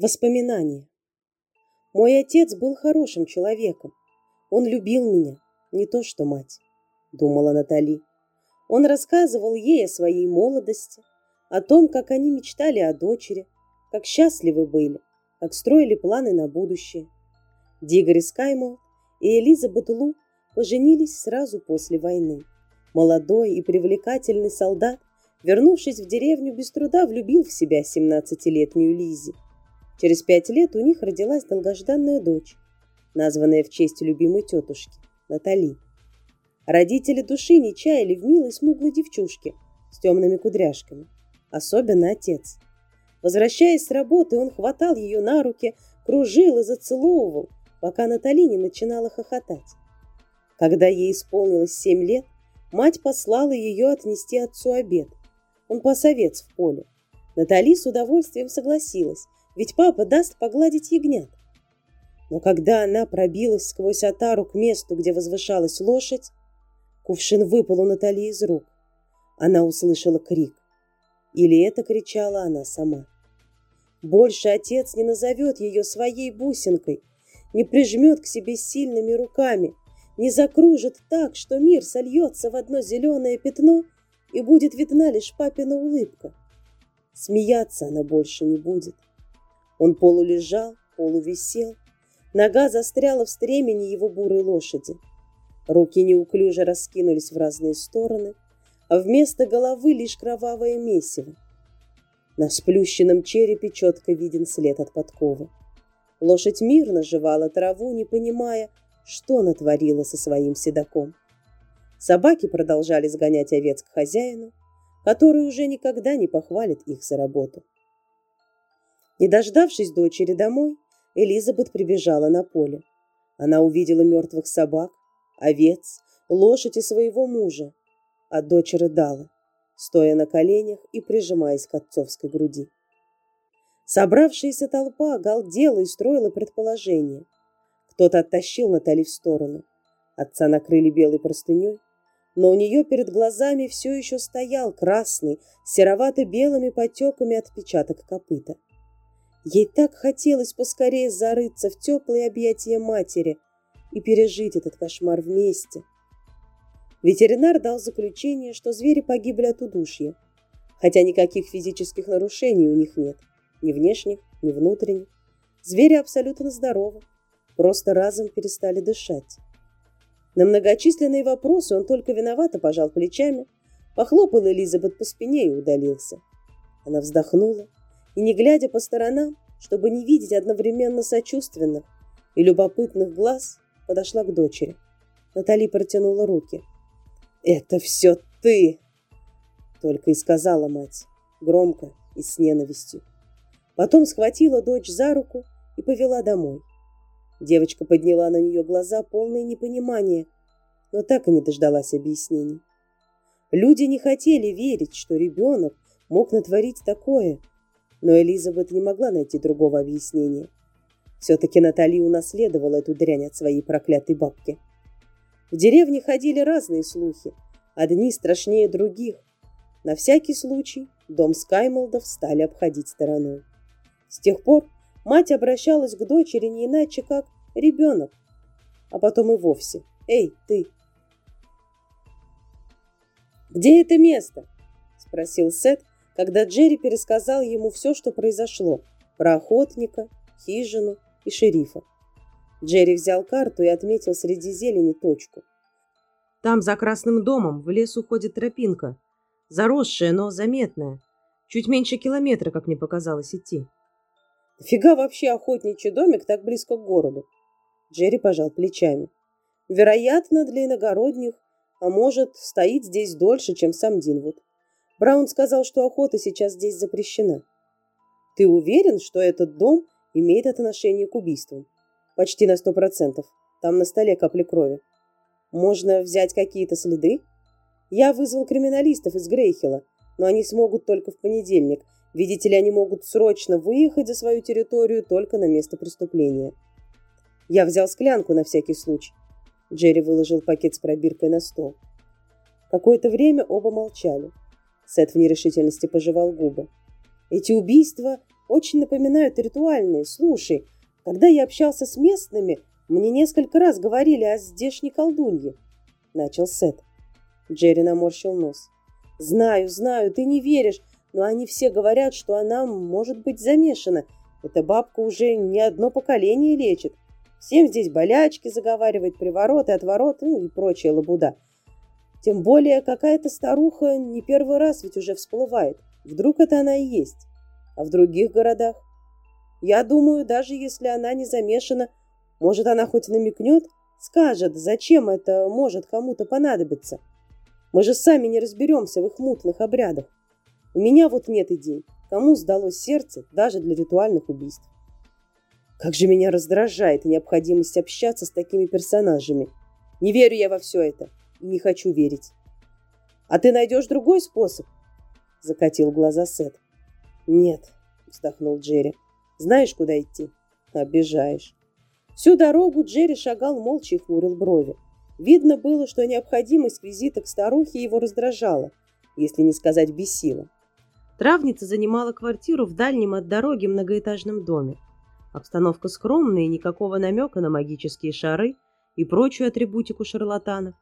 Воспоминания. Мой отец был хорошим человеком. Он любил меня, не то что мать, думала Натали. Он рассказывал ей о своей молодости, о том, как они мечтали о дочери, как счастливы были, как строили планы на будущее. Дигори Скаймол и Элизабет Лу поженились сразу после войны. Молодой и привлекательный солдат, вернувшись в деревню, без труда влюбил в себя 17-летнюю Лизи. Через пять лет у них родилась долгожданная дочь, названная в честь любимой тетушки Натали. Родители души не чаяли в милой смуглой девчушке с темными кудряшками, особенно отец. Возвращаясь с работы, он хватал ее на руки, кружил и зацеловывал, пока Натали не начинала хохотать. Когда ей исполнилось семь лет, мать послала ее отнести отцу обед. Он пас овец в поле. Натали с удовольствием согласилась, ведь папа даст погладить ягнят. Но когда она пробилась сквозь отару к месту, где возвышалась лошадь, кувшин выпал у Натали из рук. Она услышала крик. Или это кричала она сама. Больше отец не назовет ее своей бусинкой, не прижмет к себе сильными руками, не закружит так, что мир сольется в одно зеленое пятно и будет видна лишь папина улыбка. Смеяться она больше не будет. Он полулежал, полувисел. Нога застряла в стремени его бурой лошади. Руки неуклюже раскинулись в разные стороны, а вместо головы лишь кровавое месиво. На сплющенном черепе четко виден след от подковы. Лошадь мирно жевала траву, не понимая, что натворила со своим седаком. Собаки продолжали сгонять овец к хозяину, который уже никогда не похвалит их за работу. Не дождавшись дочери домой, Элизабет прибежала на поле. Она увидела мертвых собак, овец, лошадь и своего мужа, а дочь рыдала, стоя на коленях и прижимаясь к отцовской груди. Собравшаяся толпа галдела и строила предположение. Кто-то оттащил Натали в сторону. Отца накрыли белой простыней, но у нее перед глазами все еще стоял красный, серовато-белыми потеками отпечаток копыта. Ей так хотелось поскорее зарыться в теплые объятия матери и пережить этот кошмар вместе. Ветеринар дал заключение, что звери погибли от удушья, хотя никаких физических нарушений у них нет, ни внешних, ни внутренних. Звери абсолютно здоровы, просто разом перестали дышать. На многочисленные вопросы он только виновато пожал плечами, похлопал Элизабет по спине и удалился. Она вздохнула и, не глядя по сторонам, чтобы не видеть одновременно сочувственных и любопытных глаз, подошла к дочери. Натали протянула руки. «Это все ты!» Только и сказала мать, громко и с ненавистью. Потом схватила дочь за руку и повела домой. Девочка подняла на нее глаза, полные непонимания, но так и не дождалась объяснений. Люди не хотели верить, что ребенок мог натворить такое, но Элизабет не могла найти другого объяснения. Все-таки Натали унаследовала эту дрянь от своей проклятой бабки. В деревне ходили разные слухи, одни страшнее других. На всякий случай дом Скаймолдов стали обходить стороной. С тех пор мать обращалась к дочери не иначе, как ребенок, а потом и вовсе. «Эй, ты!» «Где это место?» – спросил Сет, когда Джерри пересказал ему все, что произошло, про охотника, хижину и шерифа. Джерри взял карту и отметил среди зелени точку. Там, за красным домом, в лес уходит тропинка. Заросшая, но заметная. Чуть меньше километра, как мне показалось, идти. Фига вообще охотничий домик так близко к городу? Джерри пожал плечами. Вероятно, для иногородних, а может, стоит здесь дольше, чем сам Динвуд. Браун сказал, что охота сейчас здесь запрещена. Ты уверен, что этот дом имеет отношение к убийствам? Почти на сто процентов. Там на столе капли крови. Можно взять какие-то следы? Я вызвал криминалистов из Грейхила, но они смогут только в понедельник. Видите ли, они могут срочно выехать за свою территорию только на место преступления. Я взял склянку на всякий случай. Джерри выложил пакет с пробиркой на стол. Какое-то время оба молчали. Сет в нерешительности пожевал губы. Эти убийства очень напоминают ритуальные. Слушай, когда я общался с местными, мне несколько раз говорили о здешней колдунье. Начал Сет. Джерри наморщил нос. Знаю, знаю, ты не веришь, но они все говорят, что она может быть замешана. Эта бабка уже не одно поколение лечит. Всем здесь болячки заговаривает, привороты, отвороты, ну и прочая лабуда. Тем более какая-то старуха не первый раз ведь уже всплывает. Вдруг это она и есть. А в других городах? Я думаю, даже если она не замешана, может, она хоть намекнет, скажет, зачем это может кому-то понадобиться. Мы же сами не разберемся в их мутных обрядах. У меня вот нет идей, кому сдалось сердце даже для ритуальных убийств. Как же меня раздражает необходимость общаться с такими персонажами. Не верю я во все это не хочу верить. А ты найдешь другой способ? Закатил глаза Сет. Нет, вздохнул Джерри. Знаешь, куда идти? Обижаешь. Всю дорогу Джерри шагал молча и хмурил брови. Видно было, что необходимость визита к старухе его раздражала, если не сказать бесила. Травница занимала квартиру в дальнем от дороги многоэтажном доме. Обстановка скромная и никакого намека на магические шары и прочую атрибутику шарлатанов.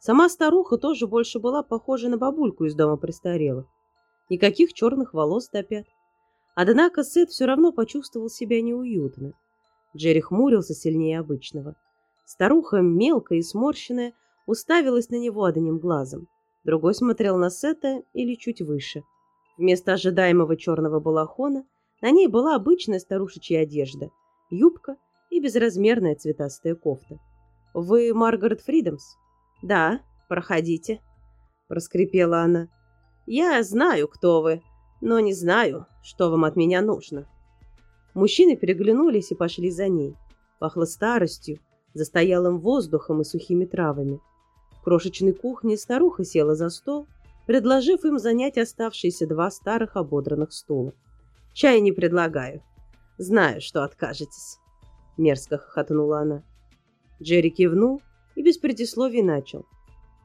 Сама старуха тоже больше была похожа на бабульку из дома престарелых. Никаких черных волос до пят. Однако Сет все равно почувствовал себя неуютно. Джерри хмурился сильнее обычного. Старуха, мелкая и сморщенная, уставилась на него одним глазом. Другой смотрел на Сета или чуть выше. Вместо ожидаемого черного балахона на ней была обычная старушечья одежда, юбка и безразмерная цветастая кофта. «Вы Маргарет Фридомс?» «Да, проходите», — проскрипела она. «Я знаю, кто вы, но не знаю, что вам от меня нужно». Мужчины переглянулись и пошли за ней. Пахло старостью, застоялым воздухом и сухими травами. В крошечной кухне старуха села за стол, предложив им занять оставшиеся два старых ободранных стула. «Чай не предлагаю. Знаю, что откажетесь», — мерзко хохотнула она. Джерри кивнул и без предисловий начал.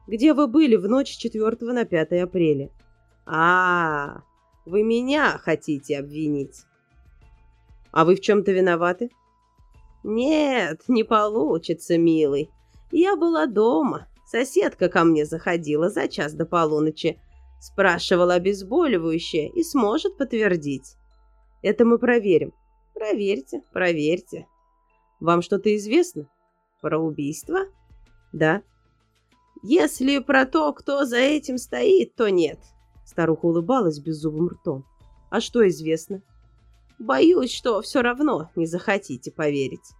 «Где вы были в ночь с 4 на 5 апреля?» «А, вы меня хотите обвинить?» «А вы в чем-то виноваты?» «Нет, не получится, милый. Я была дома, Соседка ко мне заходила за час до полуночи, спрашивала обезболивающее и сможет подтвердить. Это мы проверим. Проверьте, проверьте. Вам что-то известно? Про убийство? Да. Если про то, кто за этим стоит, то нет. Старуха улыбалась беззубым ртом. А что известно? Боюсь, что все равно не захотите поверить.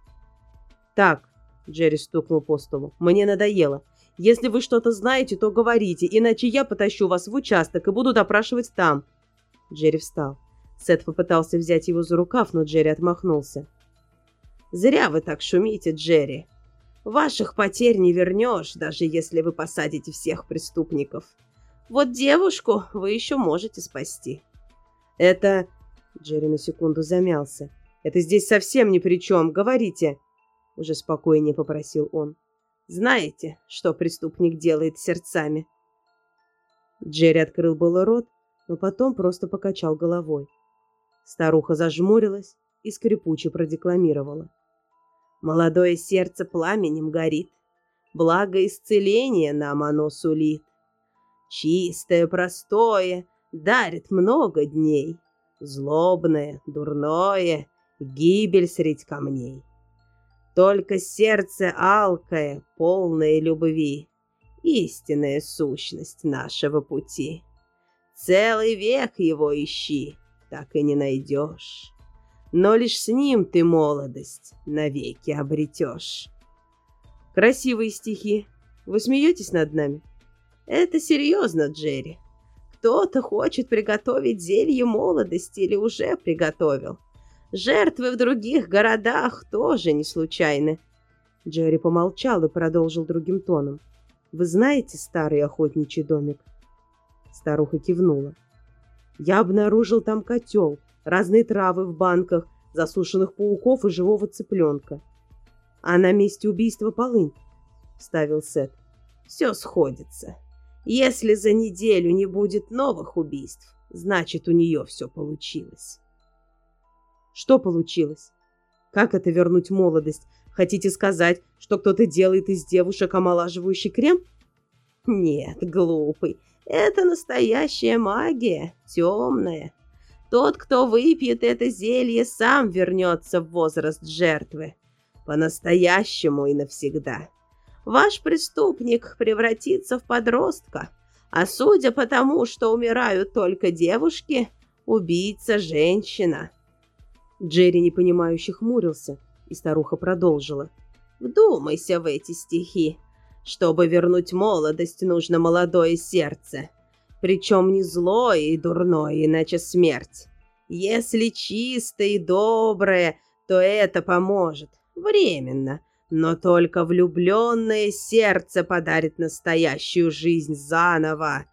Так, Джерри стукнул по столу, мне надоело. Если вы что-то знаете, то говорите, иначе я потащу вас в участок и буду допрашивать там». Джерри встал. Сет попытался взять его за рукав, но Джерри отмахнулся. «Зря вы так шумите, Джерри. Ваших потерь не вернешь, даже если вы посадите всех преступников. Вот девушку вы еще можете спасти». «Это...» Джерри на секунду замялся. «Это здесь совсем ни при чем. Говорите!» Уже спокойнее попросил он. Знаете, что преступник делает с сердцами?» Джерри открыл было рот, но потом просто покачал головой. Старуха зажмурилась и скрипуче продекламировала. «Молодое сердце пламенем горит, благо исцеление нам оно сулит. Чистое, простое, дарит много дней, злобное, дурное, гибель средь камней. Только сердце алкое, полное любви, истинная сущность нашего пути. Целый век его ищи, так и не найдешь. Но лишь с ним ты молодость навеки обретешь. Красивые стихи. Вы смеетесь над нами? Это серьезно, Джерри. Кто-то хочет приготовить зелье молодости или уже приготовил. Жертвы в других городах тоже не случайны. Джерри помолчал и продолжил другим тоном. Вы знаете старый охотничий домик? Старуха кивнула. Я обнаружил там котел, разные травы в банках, засушенных пауков и живого цыпленка. А на месте убийства полынь, вставил Сет. Все сходится. Если за неделю не будет новых убийств, значит, у нее все получилось. Что получилось? Как это вернуть молодость? Хотите сказать, что кто-то делает из девушек омолаживающий крем? Нет, глупый. Это настоящая магия, темная. Тот, кто выпьет это зелье, сам вернется в возраст жертвы. По-настоящему и навсегда. Ваш преступник превратится в подростка. А судя по тому, что умирают только девушки, убийца женщина. Джерри непонимающе хмурился, и старуха продолжила. «Вдумайся в эти стихи. Чтобы вернуть молодость, нужно молодое сердце. Причем не злое и дурное, иначе смерть. Если чистое и доброе, то это поможет. Временно. Но только влюбленное сердце подарит настоящую жизнь заново.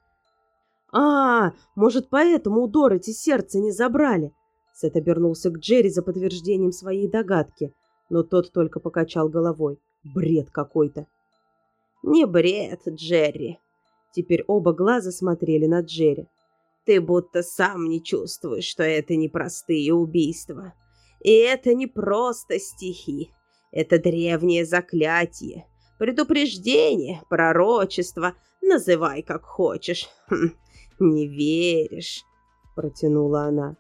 «А, может, поэтому у Дороти сердце не забрали?» Сет обернулся к Джерри за подтверждением своей догадки, но тот только покачал головой. Бред какой-то. «Не бред, Джерри». Теперь оба глаза смотрели на Джерри. «Ты будто сам не чувствуешь, что это непростые убийства. И это не просто стихи. Это древнее заклятие, предупреждение, пророчество, называй как хочешь. Хм, не веришь, протянула она.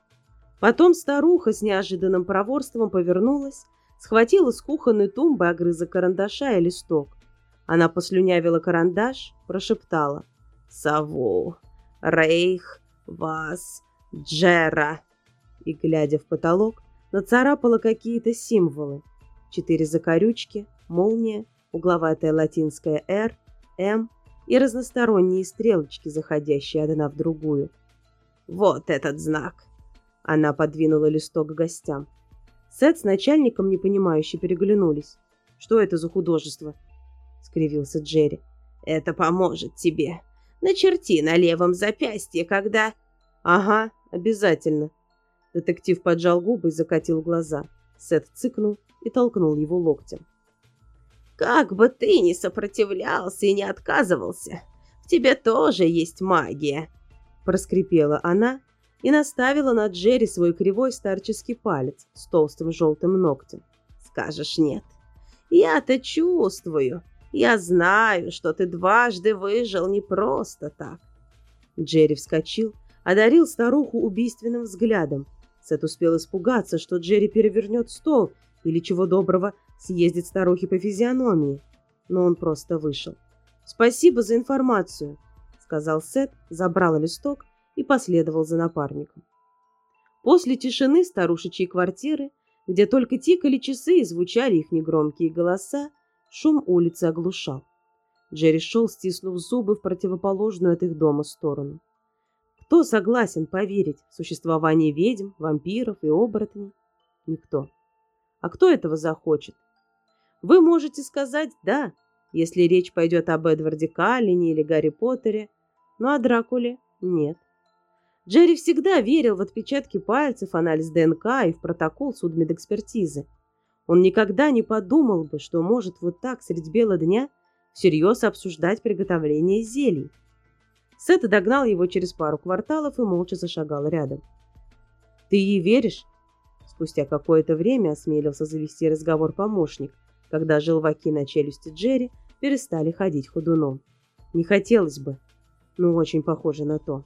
Потом старуха с неожиданным проворством повернулась, схватила с кухонной тумбы огрызок карандаша и листок. Она послюнявила карандаш, прошептала «Саву, Рейх, Вас, Джера» и, глядя в потолок, нацарапала какие-то символы четыре закорючки, молния, угловатая латинская «Р», «М» и разносторонние стрелочки, заходящие одна в другую. «Вот этот знак!» Она подвинула листок гостям. Сет с начальником, непонимающе, переглянулись. «Что это за художество?» — скривился Джерри. «Это поможет тебе. Начерти на левом запястье, когда...» «Ага, обязательно». Детектив поджал губы и закатил глаза. Сет цыкнул и толкнул его локтем. «Как бы ты ни сопротивлялся и не отказывался, в тебе тоже есть магия!» Проскрипела она и наставила на Джерри свой кривой старческий палец с толстым желтым ногтем. «Скажешь нет. Я-то чувствую. Я знаю, что ты дважды выжил не просто так». Джерри вскочил, одарил старуху убийственным взглядом. Сет успел испугаться, что Джерри перевернет стол или чего доброго съездит старухе по физиономии. Но он просто вышел. «Спасибо за информацию», — сказал Сет, забрал листок и последовал за напарником. После тишины старушечьей квартиры, где только тикали часы и звучали их негромкие голоса, шум улицы оглушал. Джерри шел, стиснув зубы в противоположную от их дома сторону. Кто согласен поверить в существование ведьм, вампиров и оборотней? Никто. А кто этого захочет? Вы можете сказать «да», если речь пойдет об Эдварде Каллине или Гарри Поттере, но о Дракуле нет. Джерри всегда верил в отпечатки пальцев, анализ ДНК и в протокол судмедэкспертизы. Он никогда не подумал бы, что может вот так средь бела дня всерьез обсуждать приготовление зелий. Сет догнал его через пару кварталов и молча зашагал рядом. «Ты ей веришь?» Спустя какое-то время осмелился завести разговор помощник, когда желваки на челюсти Джерри перестали ходить ходуном. Не хотелось бы, но очень похоже на то.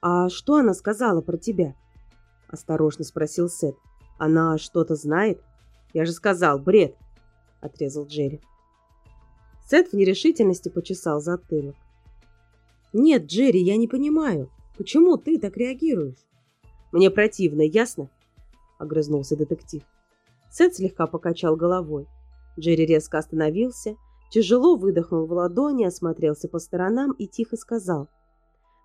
«А что она сказала про тебя?» – осторожно спросил Сет. «Она что-то знает?» «Я же сказал, бред!» – отрезал Джерри. Сет в нерешительности почесал затылок. «Нет, Джерри, я не понимаю, почему ты так реагируешь?» «Мне противно, ясно?» — огрызнулся детектив. Сет слегка покачал головой. Джерри резко остановился, тяжело выдохнул в ладони, осмотрелся по сторонам и тихо сказал.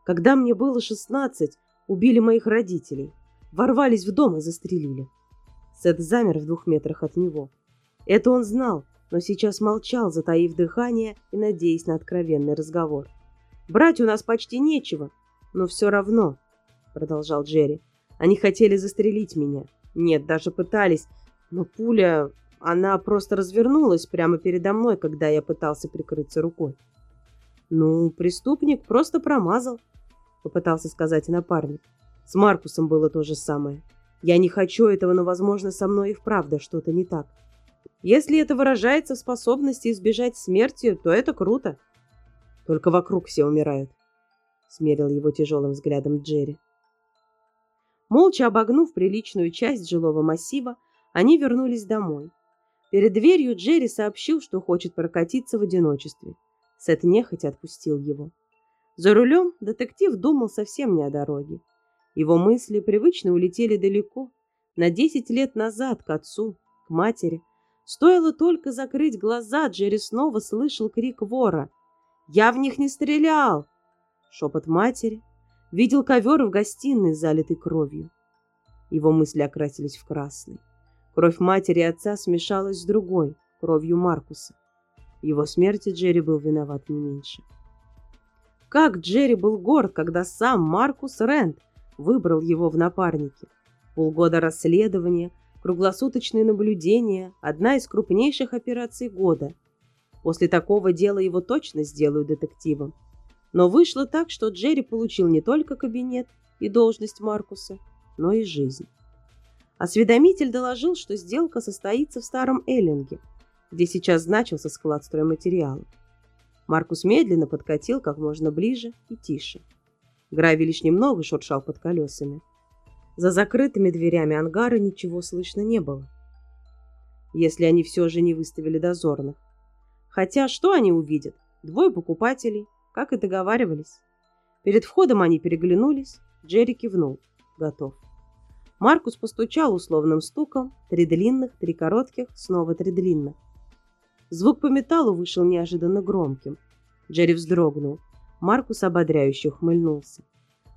«Когда мне было шестнадцать, убили моих родителей. Ворвались в дом и застрелили». Сет замер в двух метрах от него. Это он знал, но сейчас молчал, затаив дыхание и надеясь на откровенный разговор. «Брать у нас почти нечего, но все равно», — продолжал Джерри. «Они хотели застрелить меня. Нет, даже пытались, но пуля, она просто развернулась прямо передо мной, когда я пытался прикрыться рукой. Ну, преступник просто промазал, попытался сказать напарник. С Маркусом было то же самое. Я не хочу этого, но, возможно, со мной и вправду что-то не так. Если это выражается в способности избежать смерти, то это круто. Только вокруг все умирают. Смерил его тяжелым взглядом Джерри. Молча обогнув приличную часть жилого массива, они вернулись домой. Перед дверью Джерри сообщил, что хочет прокатиться в одиночестве. Сет нехотя отпустил его. За рулем детектив думал совсем не о дороге. Его мысли привычно улетели далеко, на десять лет назад, к отцу, к матери. Стоило только закрыть глаза, Джерри снова слышал крик вора. «Я в них не стрелял!» Шепот матери. Видел ковер в гостиной, залитый кровью. Его мысли окрасились в красный. Кровь матери и отца смешалась с другой, кровью Маркуса. В его смерти Джерри был виноват не меньше. Как Джерри был горд, когда сам Маркус Рент выбрал его в напарники. Полгода расследования, круглосуточные наблюдения – одна из крупнейших операций года. После такого дела его точно сделают детективом. Но вышло так, что Джерри получил не только кабинет и должность Маркуса, но и жизнь. Осведомитель доложил, что сделка состоится в Старом Эллинге, где сейчас значился склад стройматериалов. Маркус медленно подкатил как можно ближе и тише. Гравий лишь немного шуршал под колесами. За закрытыми дверями ангара ничего слышно не было. Если они все же не выставили дозорных. Хотя что они увидят? Двое покупателей, как и договаривались. Перед входом они переглянулись. Джерри кивнул. Готов. Маркус постучал условным стуком. Три длинных, три коротких, снова три длинных. Звук по металлу вышел неожиданно громким. Джерри вздрогнул. Маркус ободряюще ухмыльнулся.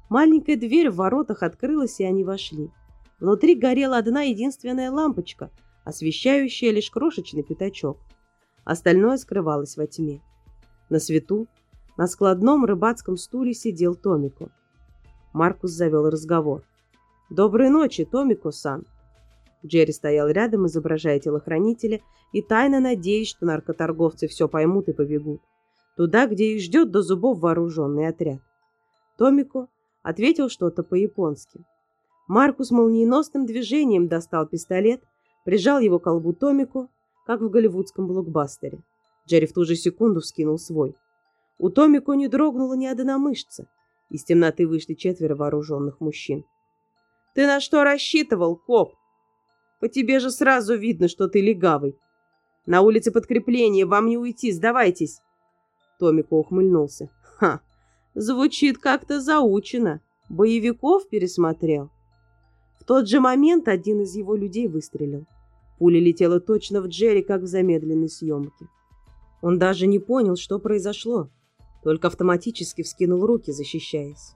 Маленькая дверь в воротах открылась, и они вошли. Внутри горела одна единственная лампочка, освещающая лишь крошечный пятачок. Остальное скрывалось во тьме. На свету, на складном рыбацком стуле сидел Томико. Маркус завел разговор. «Доброй ночи, Томико-сан!» Джерри стоял рядом, изображая телохранителя, и тайно надеясь, что наркоторговцы все поймут и побегут туда, где их ждет до зубов вооруженный отряд. Томико ответил что-то по-японски. Маркус молниеносным движением достал пистолет, прижал его к колбу Томику, как в голливудском блокбастере. Джерри в ту же секунду вскинул свой. У Томико не дрогнула ни одна мышца. Из темноты вышли четверо вооруженных мужчин. «Ты на что рассчитывал, коп? По тебе же сразу видно, что ты легавый. На улице подкрепление, вам не уйти, сдавайтесь!» Томико ухмыльнулся. Ха, звучит как-то заучено. Боевиков пересмотрел. В тот же момент один из его людей выстрелил. Пуля летела точно в Джерри, как в замедленной съемке. Он даже не понял, что произошло, только автоматически вскинул руки, защищаясь.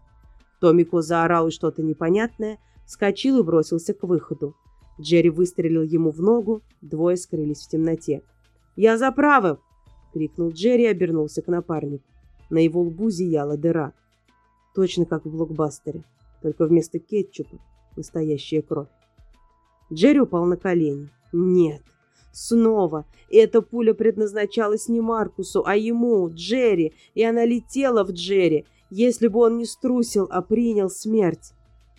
Томико заорал что-то непонятное, вскочил и бросился к выходу. Джерри выстрелил ему в ногу, двое скрылись в темноте. «Я за правым!» — крикнул Джерри и обернулся к напарнику. На его лбу зияла дыра. Точно как в блокбастере, только вместо кетчупа настоящая кровь. Джерри упал на колени. Нет, снова. Эта пуля предназначалась не Маркусу, а ему, Джерри, и она летела в Джерри, если бы он не струсил, а принял смерть.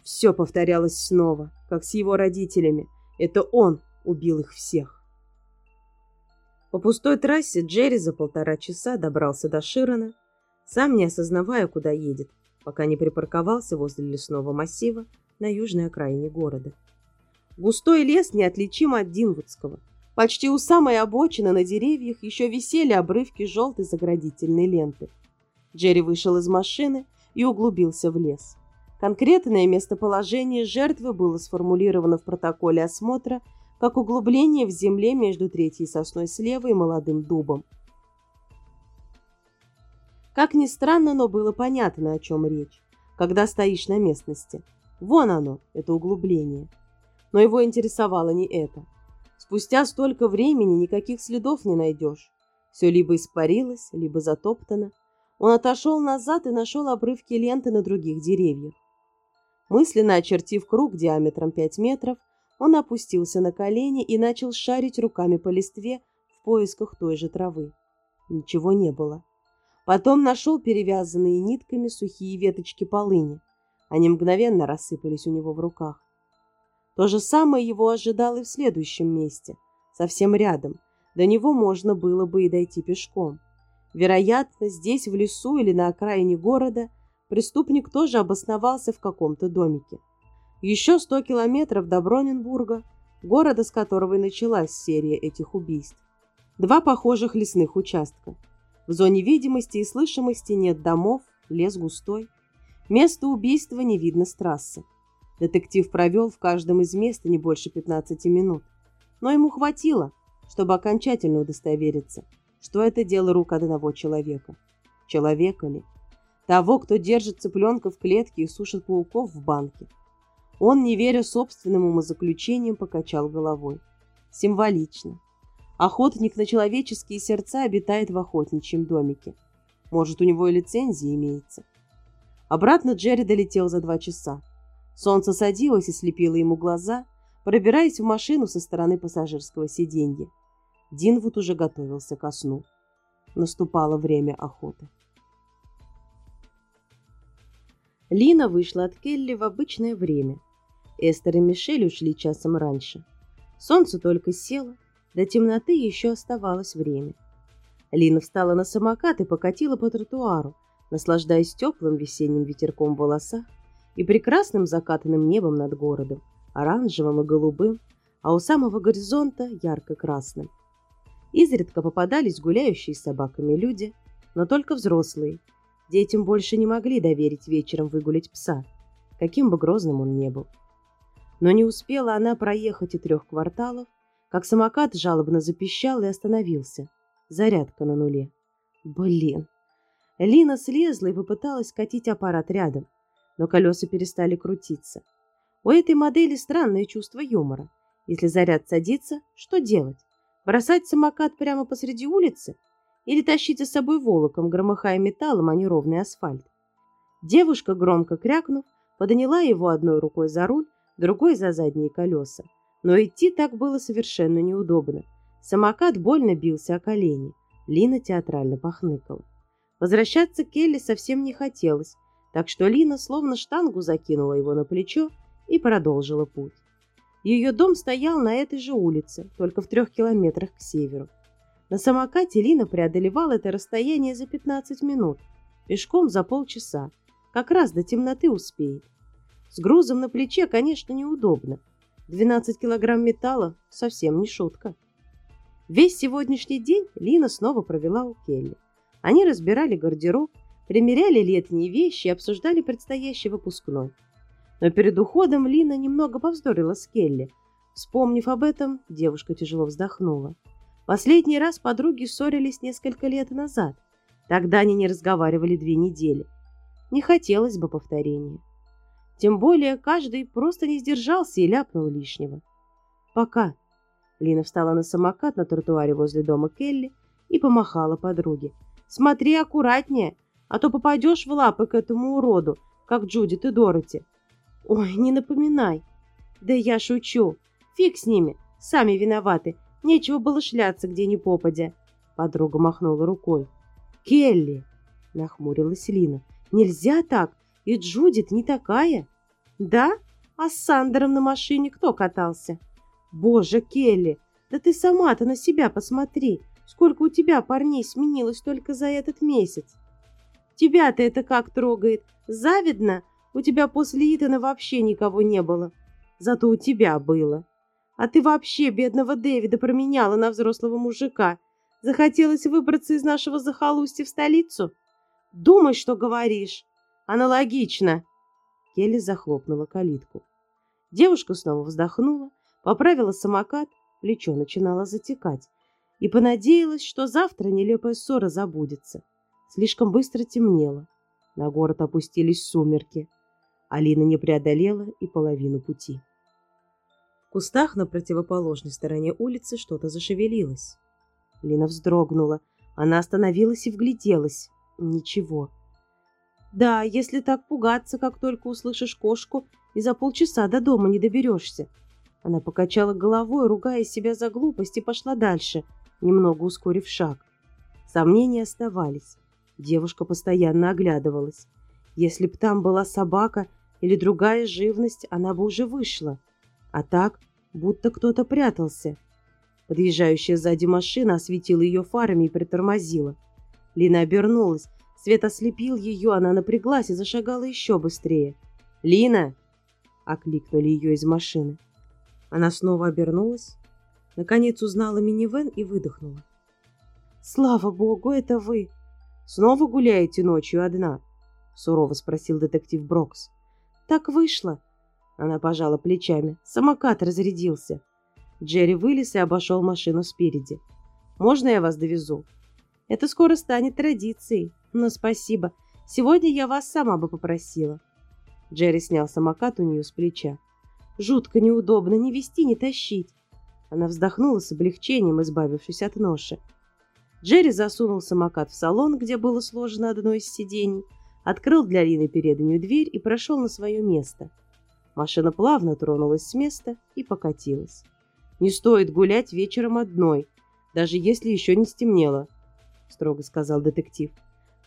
Все повторялось снова, как с его родителями. Это он убил их всех. По пустой трассе Джерри за полтора часа добрался до Широна, сам не осознавая, куда едет, пока не припарковался возле лесного массива на южной окраине города. Густой лес неотличим от Динвудского. Почти у самой обочины на деревьях еще висели обрывки желтой заградительной ленты. Джерри вышел из машины и углубился в лес. Конкретное местоположение жертвы было сформулировано в протоколе осмотра как углубление в земле между третьей сосной слева и молодым дубом. Как ни странно, но было понятно, о чем речь, когда стоишь на местности. Вон оно, это углубление. Но его интересовало не это. Спустя столько времени никаких следов не найдешь. Все либо испарилось, либо затоптано. Он отошел назад и нашел обрывки ленты на других деревьях. Мысленно очертив круг диаметром 5 метров, он опустился на колени и начал шарить руками по листве в поисках той же травы. Ничего не было. Потом нашел перевязанные нитками сухие веточки полыни. Они мгновенно рассыпались у него в руках. То же самое его ожидало и в следующем месте, совсем рядом. До него можно было бы и дойти пешком. Вероятно, здесь, в лесу или на окраине города, преступник тоже обосновался в каком-то домике. Еще сто километров до Броненбурга, города, с которого и началась серия этих убийств. Два похожих лесных участка. В зоне видимости и слышимости нет домов, лес густой. Место убийства не видно с трассы. Детектив провел в каждом из мест не больше 15 минут. Но ему хватило, чтобы окончательно удостовериться, что это дело рук одного человека. Человека ли? Того, кто держит цыпленка в клетке и сушит пауков в банке. Он, не веря собственным умозаключениям, покачал головой. Символично. Охотник на человеческие сердца обитает в охотничьем домике. Может, у него и лицензия имеется. Обратно Джерри долетел за два часа. Солнце садилось и слепило ему глаза, пробираясь в машину со стороны пассажирского сиденья. Динвуд уже готовился ко сну. Наступало время охоты. Лина вышла от Келли в обычное время. Эстер и Мишель ушли часом раньше. Солнце только село, до темноты еще оставалось время. Лина встала на самокат и покатила по тротуару, наслаждаясь теплым весенним ветерком в волосах и прекрасным закатанным небом над городом, оранжевым и голубым, а у самого горизонта ярко-красным. Изредка попадались гуляющие с собаками люди, но только взрослые. Детям больше не могли доверить вечером выгулять пса, каким бы грозным он ни был. Но не успела она проехать и трех кварталов, как самокат жалобно запищал и остановился. Зарядка на нуле. Блин. Лина слезла и попыталась катить аппарат рядом, но колеса перестали крутиться. У этой модели странное чувство юмора. Если заряд садится, что делать? Бросать самокат прямо посреди улицы? Или тащить за собой волоком, громыхая металлом, а не ровный асфальт? Девушка, громко крякнув, подняла его одной рукой за руль, другой за задние колеса. Но идти так было совершенно неудобно. Самокат больно бился о колени. Лина театрально похныкала. Возвращаться к Келли совсем не хотелось, так что Лина словно штангу закинула его на плечо и продолжила путь. Ее дом стоял на этой же улице, только в трех километрах к северу. На самокате Лина преодолевала это расстояние за 15 минут, пешком за полчаса, как раз до темноты успеет. С грузом на плече, конечно, неудобно. 12 килограмм металла совсем не шутка. Весь сегодняшний день Лина снова провела у Келли. Они разбирали гардероб, примеряли летние вещи и обсуждали предстоящий выпускной. Но перед уходом Лина немного повздорила с Келли. Вспомнив об этом, девушка тяжело вздохнула. Последний раз подруги ссорились несколько лет назад. Тогда они не разговаривали две недели. Не хотелось бы повторения. Тем более каждый просто не сдержался и ляпнул лишнего. «Пока». Лина встала на самокат на тротуаре возле дома Келли и помахала подруге. «Смотри аккуратнее, а то попадешь в лапы к этому уроду, как Джудит и Дороти. Ой, не напоминай. Да я шучу. Фиг с ними, сами виноваты. Нечего было шляться, где ни попадя. Подруга махнула рукой. Келли, нахмурилась Лина. Нельзя так, и Джудит не такая. Да? А с Сандером на машине кто катался? Боже, Келли, да ты сама-то на себя посмотри. Сколько у тебя парней сменилось только за этот месяц. Тебя-то это как трогает? Завидно? У тебя после Итана вообще никого не было. Зато у тебя было. А ты вообще бедного Дэвида променяла на взрослого мужика. Захотелось выбраться из нашего захолустья в столицу? Думай, что говоришь. Аналогично. Келли захлопнула калитку. Девушка снова вздохнула, поправила самокат, плечо начинало затекать, и понадеялась, что завтра нелепая ссора забудется. Слишком быстро темнело. На город опустились сумерки. Алина не преодолела и половину пути. В кустах на противоположной стороне улицы что-то зашевелилось. Лина вздрогнула. Она остановилась и вгляделась. Ничего. Да, если так пугаться, как только услышишь кошку, и за полчаса до дома не доберешься. Она покачала головой, ругая себя за глупость, и пошла дальше, немного ускорив шаг. Сомнения оставались. Девушка постоянно оглядывалась. Если б там была собака или другая живность, она бы уже вышла. А так, будто кто-то прятался. Подъезжающая сзади машина осветила ее фарами и притормозила. Лина обернулась. Свет ослепил ее, она напряглась и зашагала еще быстрее. «Лина!» — окликнули ее из машины. Она снова обернулась, наконец узнала минивэн и выдохнула. «Слава богу, это вы! Снова гуляете ночью одна?» — сурово спросил детектив Брокс. «Так вышло!» Она пожала плечами. Самокат разрядился. Джерри вылез и обошел машину спереди. «Можно я вас довезу?» «Это скоро станет традицией. Но спасибо. Сегодня я вас сама бы попросила». Джерри снял самокат у нее с плеча. «Жутко неудобно ни вести, ни тащить». Она вздохнула с облегчением, избавившись от ноши. Джерри засунул самокат в салон, где было сложено одно из сидений, открыл для Лины переднюю дверь и прошел на свое место. Машина плавно тронулась с места и покатилась. «Не стоит гулять вечером одной, даже если еще не стемнело», — строго сказал детектив.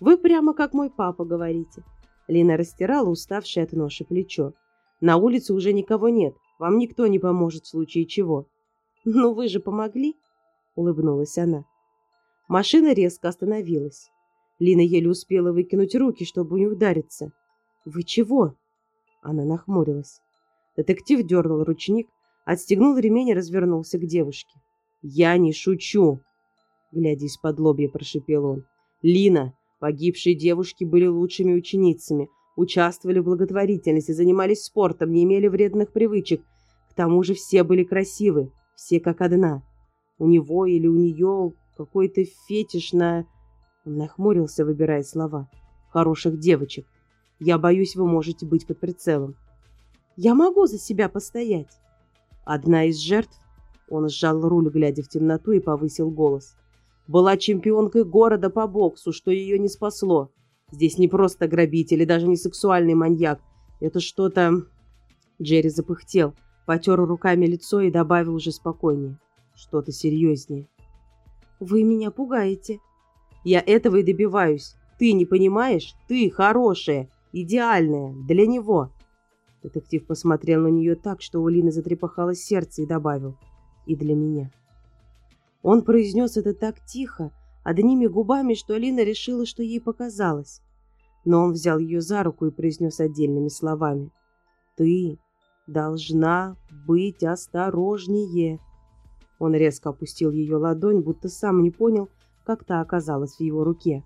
«Вы прямо как мой папа говорите». Лина растирала уставшее от ноши плечо. «На улице уже никого нет, вам никто не поможет в случае чего». «Ну вы же помогли?» — улыбнулась она. Машина резко остановилась. Лина еле успела выкинуть руки, чтобы не удариться. «Вы чего?» Она нахмурилась. Детектив дернул ручник, отстегнул ремень и развернулся к девушке. «Я не шучу!» Глядя из-под лобья, прошипел он. «Лина, погибшие девушки были лучшими ученицами, участвовали в благотворительности, занимались спортом, не имели вредных привычек. К тому же все были красивы, все как одна. У него или у нее какой-то фетиш на... Он нахмурился, выбирая слова. Хороших девочек. Я боюсь, вы можете быть под прицелом. Я могу за себя постоять. Одна из жертв, он сжал руль, глядя в темноту, и повысил голос. Была чемпионкой города по боксу, что ее не спасло. Здесь не просто грабитель и даже не сексуальный маньяк. Это что-то... Джерри запыхтел, потер руками лицо и добавил уже спокойнее. Что-то серьезнее. Вы меня пугаете. Я этого и добиваюсь. Ты не понимаешь? Ты хорошая, идеальная, для него. Детектив посмотрел на нее так, что у Лины затрепахалось сердце и добавил. И для меня. Он произнес это так тихо, одними губами, что Алина решила, что ей показалось. Но он взял ее за руку и произнес отдельными словами. «Ты должна быть осторожнее». Он резко опустил ее ладонь, будто сам не понял, как та оказалась в его руке.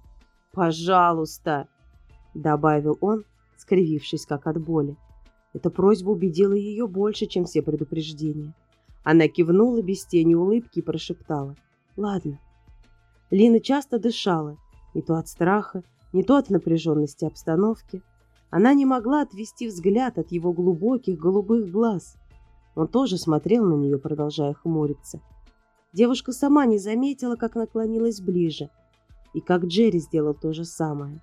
«Пожалуйста!» — добавил он, скривившись как от боли. Эта просьба убедила ее больше, чем все предупреждения. Она кивнула без тени улыбки и прошептала. «Ладно». Лина часто дышала, не то от страха, не то от напряженности обстановки. Она не могла отвести взгляд от его глубоких голубых глаз — он тоже смотрел на нее, продолжая хмуриться. Девушка сама не заметила, как наклонилась ближе, и как Джерри сделал то же самое.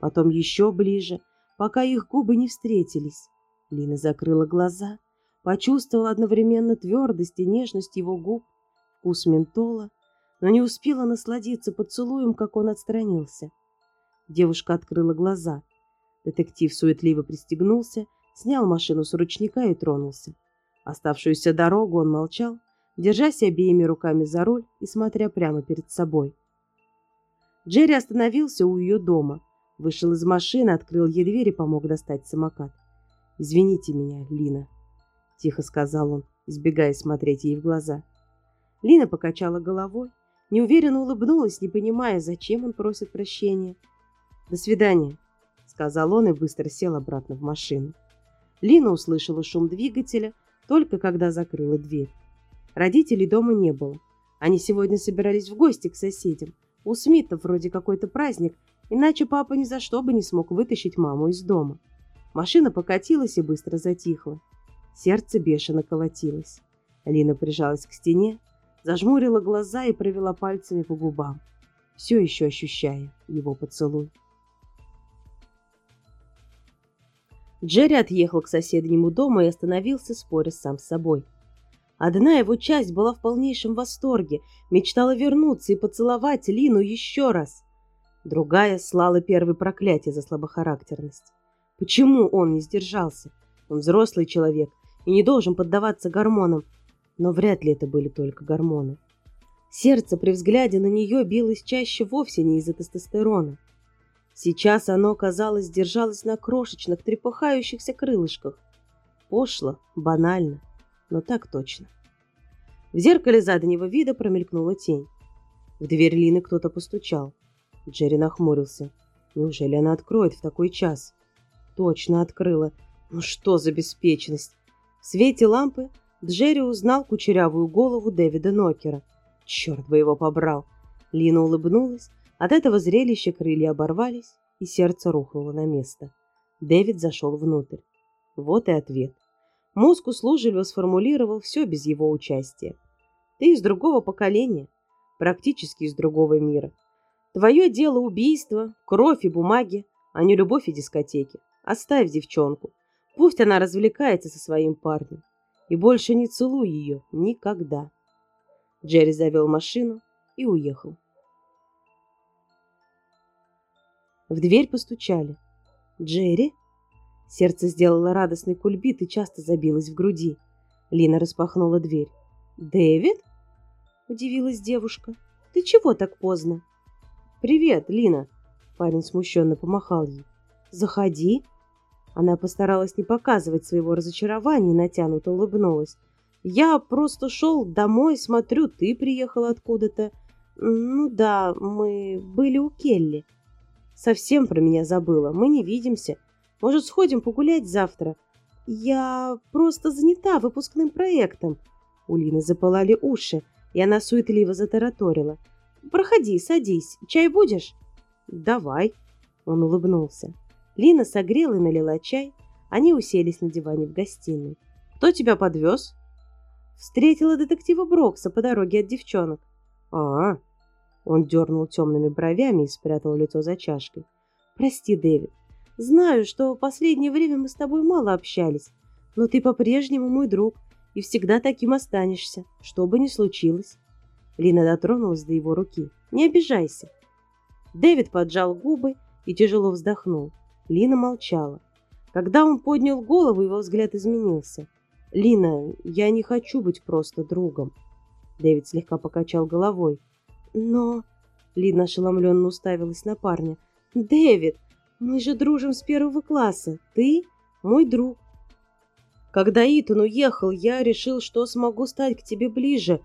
Потом еще ближе, пока их губы не встретились. Лина закрыла глаза, почувствовала одновременно твердость и нежность его губ, вкус ментола, но не успела насладиться поцелуем, как он отстранился. Девушка открыла глаза. Детектив суетливо пристегнулся, снял машину с ручника и тронулся. Оставшуюся дорогу он молчал, держась обеими руками за руль и смотря прямо перед собой. Джерри остановился у ее дома, вышел из машины, открыл ей дверь и помог достать самокат. «Извините меня, Лина», — тихо сказал он, избегая смотреть ей в глаза. Лина покачала головой, неуверенно улыбнулась, не понимая, зачем он просит прощения. «До свидания», — сказал он и быстро сел обратно в машину. Лина услышала шум двигателя, только когда закрыла дверь. Родителей дома не было. Они сегодня собирались в гости к соседям. У Смитов вроде какой-то праздник, иначе папа ни за что бы не смог вытащить маму из дома. Машина покатилась и быстро затихла. Сердце бешено колотилось. Алина прижалась к стене, зажмурила глаза и провела пальцами по губам, все еще ощущая его поцелуй. Джерри отъехал к соседнему дому и остановился, споря сам с собой. Одна его часть была в полнейшем восторге, мечтала вернуться и поцеловать Лину еще раз. Другая слала первое проклятие за слабохарактерность. Почему он не сдержался? Он взрослый человек, и не должен поддаваться гормонам. Но вряд ли это были только гормоны. Сердце при взгляде на нее билось чаще вовсе не из-за тестостерона. Сейчас оно, казалось, держалось на крошечных, трепыхающихся крылышках. Пошло, банально, но так точно. В зеркале заднего вида промелькнула тень. В дверь Лины кто-то постучал. Джерри нахмурился. Неужели она откроет в такой час? Точно открыла. Ну что за беспечность? В свете лампы Джерри узнал кучерявую голову Дэвида Нокера. Черт бы его побрал! Лина улыбнулась. От этого зрелища крылья оборвались, и сердце рухнуло на место. Дэвид зашел внутрь. Вот и ответ. Мозг услужливо сформулировал все без его участия. Ты из другого поколения, практически из другого мира. Твое дело убийство, кровь и бумаги, а не любовь и дискотеки. Оставь девчонку. Пусть она развлекается со своим парнем. И больше не целуй ее никогда. Джерри завел машину и уехал. В дверь постучали. «Джерри?» Сердце сделало радостный кульбит и часто забилось в груди. Лина распахнула дверь. «Дэвид?» Удивилась девушка. «Ты чего так поздно?» «Привет, Лина!» Парень смущенно помахал ей. «Заходи!» Она постаралась не показывать своего разочарования и натянуто улыбнулась. «Я просто шел домой, смотрю, ты приехал откуда-то. Ну да, мы были у Келли. Совсем про меня забыла, мы не видимся. Может, сходим погулять завтра? Я просто занята выпускным проектом». У Лины запылали уши, и она суетливо затараторила. Проходи, садись. Чай будешь? Давай. Он улыбнулся. Лина согрела и налила чай. Они уселись на диване в гостиной. Кто тебя подвез? Встретила детектива Брокса по дороге от девчонок. А, -а, -а. Он дернул темными бровями и спрятал лицо за чашкой. Прости, Дэвид. Знаю, что в последнее время мы с тобой мало общались, но ты по-прежнему мой друг и всегда таким останешься, что бы ни случилось. Лина дотронулась до его руки. «Не обижайся». Дэвид поджал губы и тяжело вздохнул. Лина молчала. Когда он поднял голову, его взгляд изменился. «Лина, я не хочу быть просто другом». Дэвид слегка покачал головой. «Но...» Лина ошеломленно уставилась на парня. «Дэвид, мы же дружим с первого класса. Ты мой друг. Когда Итан уехал, я решил, что смогу стать к тебе ближе,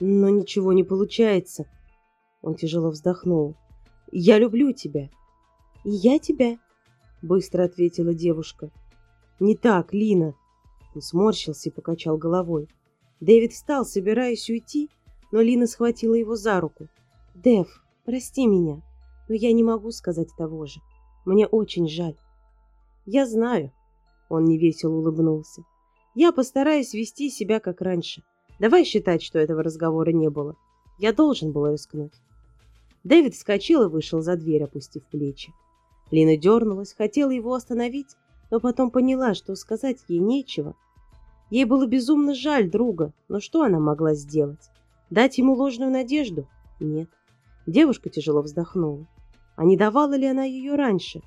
но ничего не получается. Он тяжело вздохнул. Я люблю тебя. И я тебя, быстро ответила девушка. Не так, Лина. Он сморщился и покачал головой. Дэвид встал, собираясь уйти, но Лина схватила его за руку. Дэв, прости меня, но я не могу сказать того же. Мне очень жаль. Я знаю, он невесело улыбнулся. Я постараюсь вести себя как раньше. Давай считать, что этого разговора не было. Я должен был рискнуть. Дэвид вскочил и вышел за дверь, опустив плечи. Лина дернулась, хотела его остановить, но потом поняла, что сказать ей нечего. Ей было безумно жаль друга, но что она могла сделать? Дать ему ложную надежду? Нет. Девушка тяжело вздохнула. А не давала ли она ее раньше?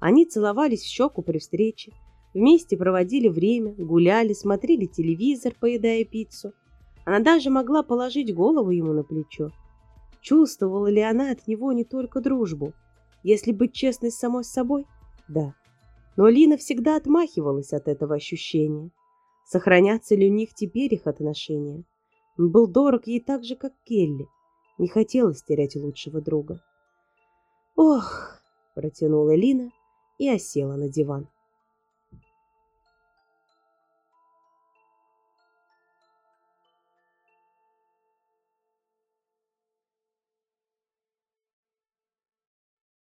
Они целовались в щеку при встрече, вместе проводили время, гуляли, смотрели телевизор, поедая пиццу. Она даже могла положить голову ему на плечо. Чувствовала ли она от него не только дружбу? Если быть честной с самой собой, да. Но Лина всегда отмахивалась от этого ощущения. Сохранятся ли у них теперь их отношения? Он был дорог ей так же, как Келли. Не хотелось терять лучшего друга. «Ох!» – протянула Лина и осела на диван.